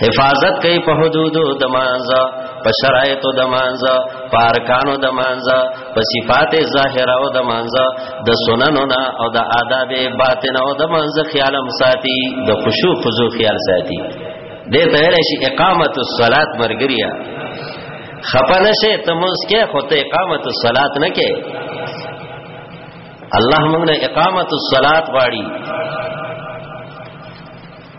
حفاظت کوي په حدودو د مانزه په شرایطو د مانزه په ارکانو د مانزه په صفات ظاهره او د مانزه د سننو نه او د آداب باطن او د مانزه خیالم ساتي د خشوع خضوع خیال ساتي دې ته ویل شي اقامت الصلات مرګریا خپنه شه ته موږ کې خو ته اقامت الصلات نه کې الله موږ نه اقامت الصلات غواړي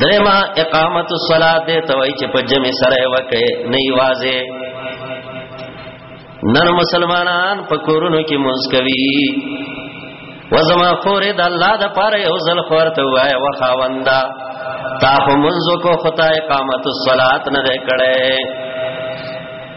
درما اقامت الصلاه دې توای چې په جمع سره وکړي نه یوازې نن مسلمانان په کورونو کې مونږ کوي وزما خورې د الله د پاره یو ځل خورته وای وخاوندا تا هم منځ کو خدای اقامت الصلات نه کړي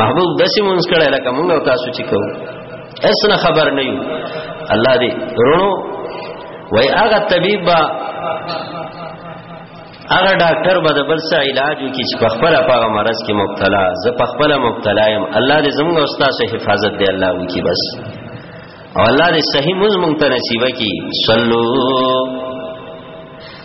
محبوب داسې مونږ کړه لکه مونږ او تاسو چې کوو اسنه خبر نه یو الله دې رونو وای هغه طبيب با هغه ډاکټر به د بل څه علاج وکړي چې په خپل په مرز کې مبتلا زه په خپل مبتلا يم الله دې زموږ استاد سه حفاظت دې الله وکړي بس او الله دې صحیح مونږ مونږ ته نصیب کړي صلو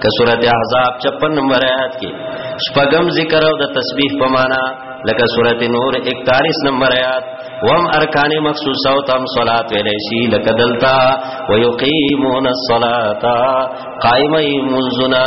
که سورته احزاب 56 نمبر آیات کې شپږم ذکر او د تسبیح په معنا لکه سورته نور 41 نمبر آیات وم ارکان مخصوصه او تم صلات ویلې شي لکه دلتا ويقيمون الصلاه قائمي منزنا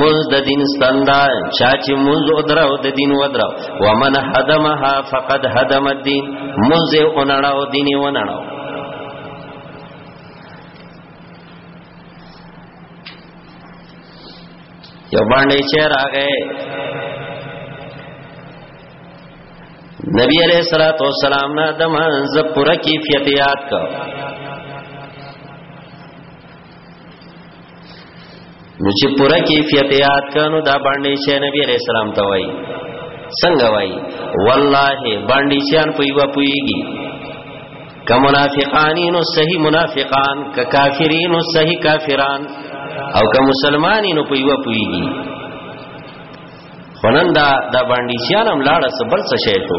مز د دین ستندا چا چې مز او درو د دین و درو ومن حدمها فقد حدم الدين مز او نړاو دین و نړاو یو باندې چې راغې نبی علیہ الصلوۃ والسلام نه د منځ پوره کیفیت یاد کړ نو چې پوره کیفیت یاد کانو دا باندې چې نبی علیہ السلام ته وای څنګه وای والله باندې چې ان پویوا پویږي ک منافقانین صحیح منافقان ک کافرین صحیح کافران او ک مسلمانین پویوا پویږي خنن دا دا باندې چې ان هم لاړه سبل څه شی ته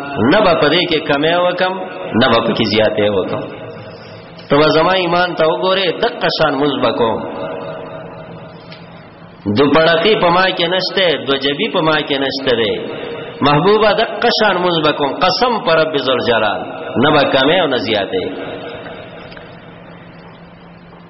نه به پدې کې کمی وکم نه به پکې زیاتې وکم ته به زما ایمان ته وګوره دقه شان مزبه کوم دو پړقی په ما کې نشته دو جبی په ما کې نشته دی محبوبه دقه شان مزبه کوم قسم پر رب ذل جلال نه به کمی او نه زیاتې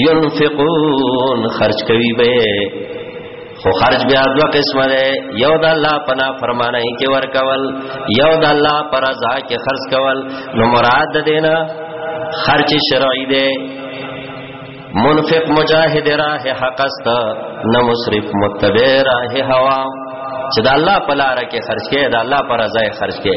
ينفقون خرج کوي به خو خرج بیا دو قسمه ده یو د الله پنا فرمانه کې ور کول یو د الله پر رضا کې خرج کول نو مراد دینا خرج شرعی ده منفق مجاهد راه حق است نه مصرف متبع راه هوا چې د الله په لار کې خرج کې د الله پر رضا خرج کې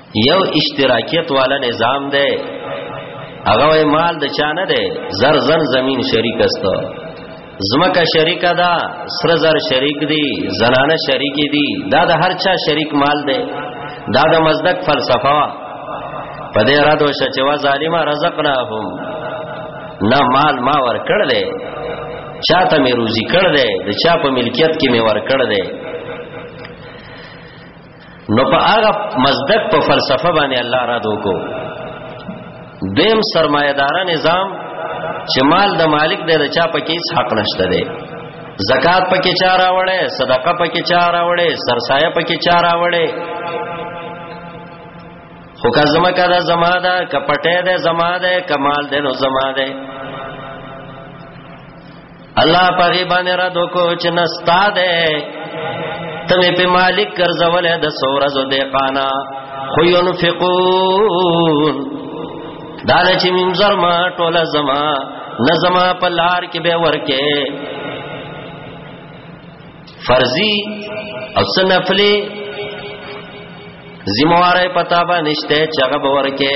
یو اشتراکیت والا نظام دی هغه مال د چا نه دی زر زر زمين شریک است زمکه شریک ده سر زر شریک دي زنانه شریک دي دا د هر چا شریک مال دی دا د مزدک فلسفه وا په دې را دوشه چې وا ظالما رزقناهم نه مال ما ور کړل دی چاته مې روزي کړل دی د چا په ملکیت کې مې ور کړل دی نو په هغه مزدک په فلسفه باندې الله را دوکو دیم سرمایدار نظام چې مال د مالک دی د چا پکې هیڅ حق نشته دی زکات پکې چا راوړې صدقه پکې چا راوړې سرسایه پکې چا راوړې خو که زما کا دا زما ده که پټه ده زما ده کمال ده نو زما ده الله پاغي باندې را دوکو چې نستا ده تمه په مالک ګرځول د سورز د قانا خو ينفقون دا چې منظر ما ټوله زما نظما په لار کې به ورکه فرضي او سنفلي زمواره پتا به نشته چغه به ورکه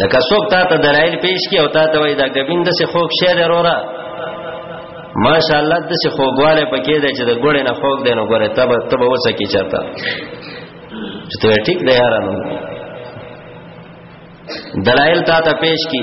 لکه څوک تا ته دلایل پیش کی او تا ته وای دا غبین د څه خوک شه دی وروره ماشاءالله د څه خوګواله پکې دی چې د ګوړې نه خوګ دی نو ګوره تب تب وڅه کی چاته چې ته ټیک دی یارانو دلایل تا ته پیش کی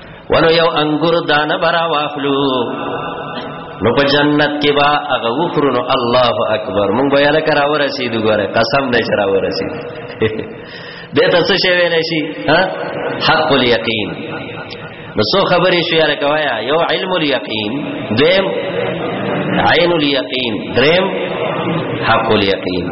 ونو یو انګور دانه برا واخلو نو په جنت کې با هغه وخرونو الله اکبر مونږ به یاله کرا ورسېدو ګوره قسم دې چر ورسېدو دې تاسو شی ویل شي ها حق الیقین نو سو خبرې شو یاره کوایا یو علم الیقین دیم عین الیقین دریم حق الیقین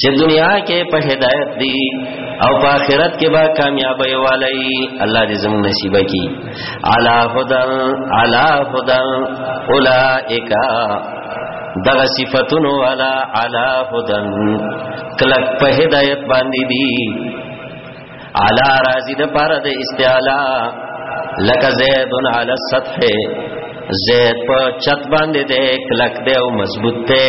چې دنیا کې په هدایت دی او په آخرت کې به کامیابی والي الله دې زموږ نصیب کړي علا هدن علا هدن اولائک دغه صفاتونو والا علا هدن کلک په هدایت باندې دي علا راضی د پاره د استعلا لک زید علی السطح زید په چت باندې ده کلک ده او مضبوط ده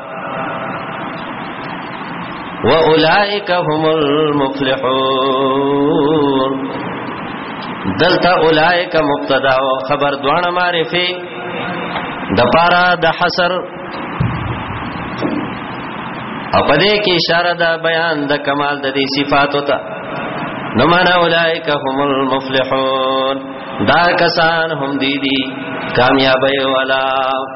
واولائک هم المفلحون دلتا اولائک مبتدا او خبر دوانه معرفي د پارا د حصر او پدې کې اشاره ده بیان د کمال د دې صفات وتا نو معنا اولائک هم المفلحون دا کسان هم دي دي کامیابی والا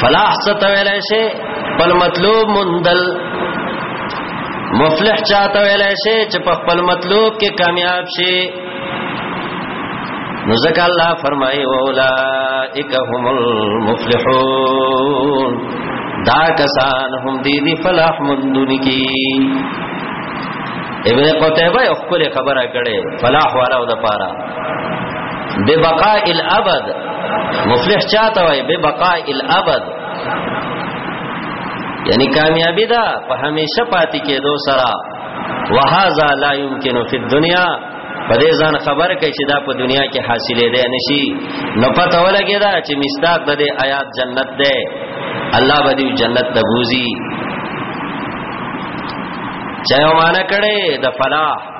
فلاح ستویل شي بل مطلوب مندل مفلح چاته ویل شي چې په خپل مطلوب کې کامیاب شي نو ځکه الله فرمایي اولائک هم المفلحون دا کسان هم دې دي فلاح مندونی کی ابن قتیبه خپل خبره کړي فلاح والا او د پاره ببقاء الابد مفلح چاته وای ببقاء الابد یعنی کامیابی دا په همیشه پاتې کېدو سره وهذا لا يمكن في الدنيا په دې ځان خبر کوي چې دا په دنیا کې حاصلې ده نشي نو پته ولګی دا چې مستاق د دې آیات جنت ده الله به دې جنت ته بوزي چا یو معنا کړي د فلاح